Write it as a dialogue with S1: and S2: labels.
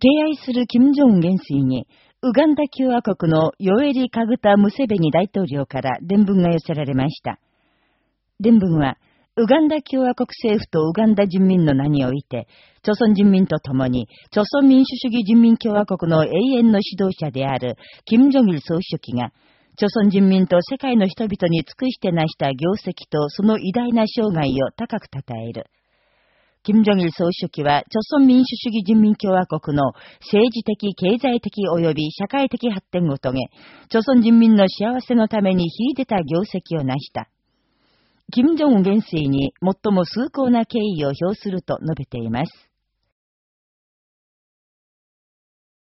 S1: 敬愛する金正恩元帥に、ウガンダ共和国のヨエリ・カグタ・ムセベニ大統領から伝聞が寄せられました。伝聞は、ウガンダ共和国政府とウガンダ人民の名において、朝鮮人民と共に、朝鮮民主主義人民共和国の永遠の指導者である、金正日総書記が、朝鮮人民と世界の人々に尽くして成した業績とその偉大な生涯を高く称える。金正日総書記は、朝鮮民主主義人民共和国の政治的、経済的及び社会的発展を遂げ、朝鮮人民の幸せのために秀でた業績を成した。金正恩元帥に最も崇高な敬意を表すると述べています。